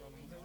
la